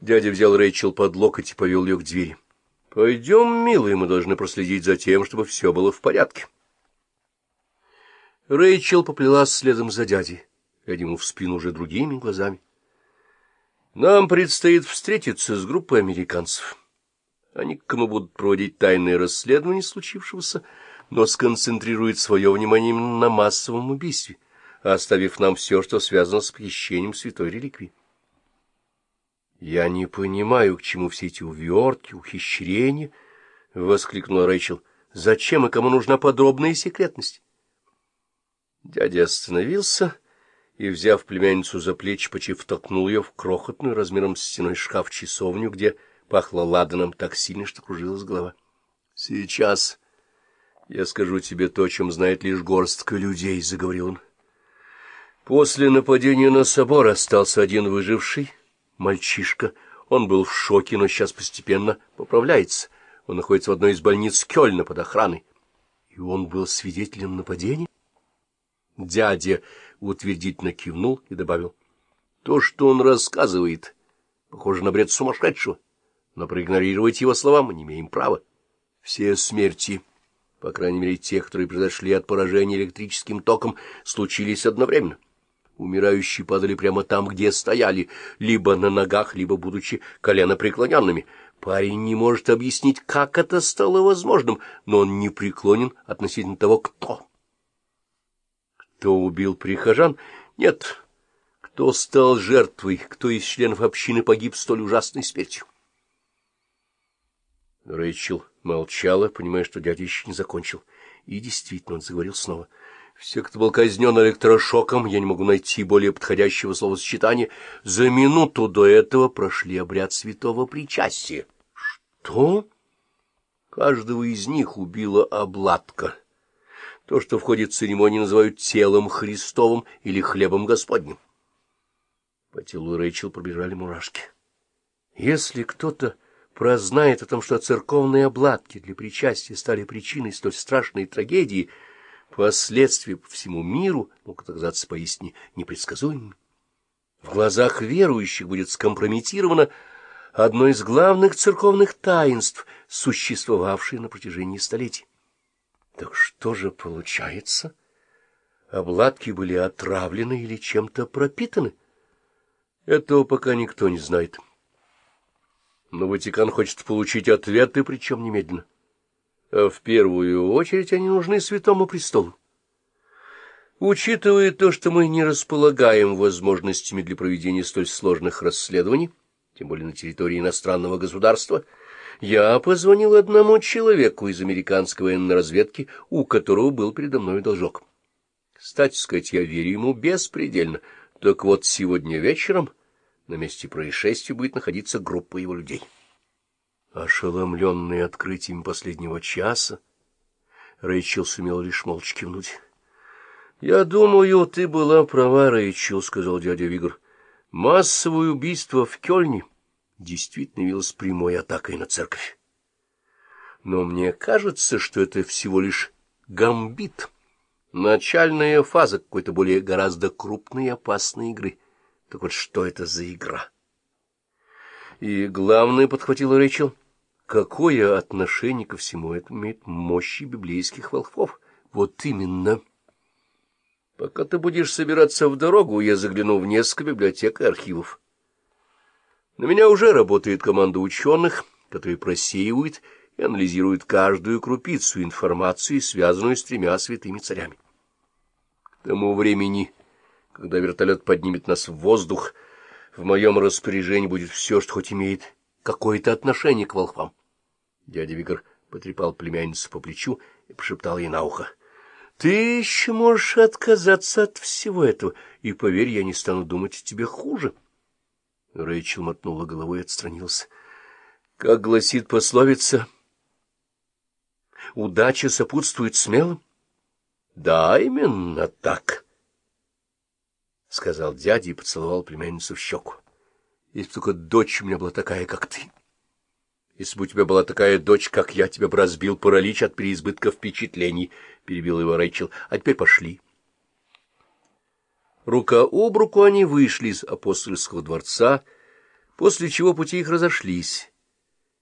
Дядя взял Рэйчел под локоть и повел ее к двери. — Пойдем, милый, мы должны проследить за тем, чтобы все было в порядке. Рэйчел поплелась следом за дядей, глядя ему в спину уже другими глазами. Нам предстоит встретиться с группой американцев. Они к кому будут проводить тайные расследования случившегося, но сконцентрируют свое внимание именно на массовом убийстве, оставив нам все, что связано с похищением святой реликвии. «Я не понимаю, к чему все эти увертки, ухищрения», — воскликнула Рэйчел. «Зачем и кому нужна подробная секретность?» Дядя остановился и, взяв племянницу за плечи, почти втолкнул ее в крохотную размером с стеной шкаф-часовню, где пахло ладаном так сильно, что кружилась голова. — Сейчас я скажу тебе то, чем знает лишь горстка людей, — заговорил он. После нападения на собор остался один выживший мальчишка. Он был в шоке, но сейчас постепенно поправляется. Он находится в одной из больниц Кёльна под охраной. И он был свидетелем нападения? Дядя утвердительно кивнул и добавил. — То, что он рассказывает, похоже на бред сумасшедшего, но проигнорировать его слова мы не имеем права. Все смерти, по крайней мере тех, которые произошли от поражения электрическим током, случились одновременно. Умирающие падали прямо там, где стояли, либо на ногах, либо будучи коленопреклоненными. Парень не может объяснить, как это стало возможным, но он не преклонен относительно того, кто. Кто убил прихожан? Нет. Кто стал жертвой? Кто из членов общины погиб столь ужасной смертью? Рэйчел молчала, понимая, что дядя еще не закончил. И действительно, он заговорил снова. Все, кто был казнен электрошоком, я не могу найти более подходящего словосочетания, за минуту до этого прошли обряд святого причастия. Что? Каждого из них убила обладка. То, что в ходе церемонии называют телом Христовым или хлебом Господним. По телу Рэйчел пробежали мурашки. Если кто-то прознает о том, что церковные обладки для причастия стали причиной столь страшной трагедии, последствия по всему миру могут оказаться поистине непредсказуемыми. В глазах верующих будет скомпрометировано одно из главных церковных таинств, существовавшее на протяжении столетий. Так что же получается? Обладки были отравлены или чем-то пропитаны? Этого пока никто не знает. Но Ватикан хочет получить ответы, причем немедленно. А в первую очередь они нужны Святому Престолу. Учитывая то, что мы не располагаем возможностями для проведения столь сложных расследований, тем более на территории иностранного государства, — я позвонил одному человеку из американской военной разведки, у которого был передо мной должок. Кстати сказать, я верю ему беспредельно. Так вот, сегодня вечером на месте происшествия будет находиться группа его людей. Ошеломленный открытием последнего часа, Рэйчел сумел лишь молча кивнуть. — Я думаю, ты была права, Рэйчел, — сказал дядя Вигр. — Массовое убийство в Кёльне — действительно явилась прямой атакой на церковь. Но мне кажется, что это всего лишь гамбит, начальная фаза какой-то более гораздо крупной и опасной игры. Так вот, что это за игра? И главное, — подхватила Рэйчел, — какое отношение ко всему этому имеет мощи библейских волхвов? Вот именно. Пока ты будешь собираться в дорогу, я загляну в несколько библиотек и архивов. На меня уже работает команда ученых, которые просеивают и анализируют каждую крупицу информации, связанную с тремя святыми царями. К тому времени, когда вертолет поднимет нас в воздух, в моем распоряжении будет все, что хоть имеет какое-то отношение к волхвам. Дядя Вигр потрепал племянницу по плечу и пошептал ей на ухо. — Ты еще можешь отказаться от всего этого, и, поверь, я не стану думать о тебе хуже. — Рэйчел мотнула головой и отстранился. Как гласит пословица, удача сопутствует смелым? Да, именно так, — сказал дядя и поцеловал племянницу в щеку. Если бы только дочь у меня была такая, как ты. Если бы у тебя была такая дочь, как я, тебя бы разбил паралич от переизбытка впечатлений, — перебил его Рэйчел. А теперь пошли. Рука об руку они вышли из апостольского дворца, после чего пути их разошлись,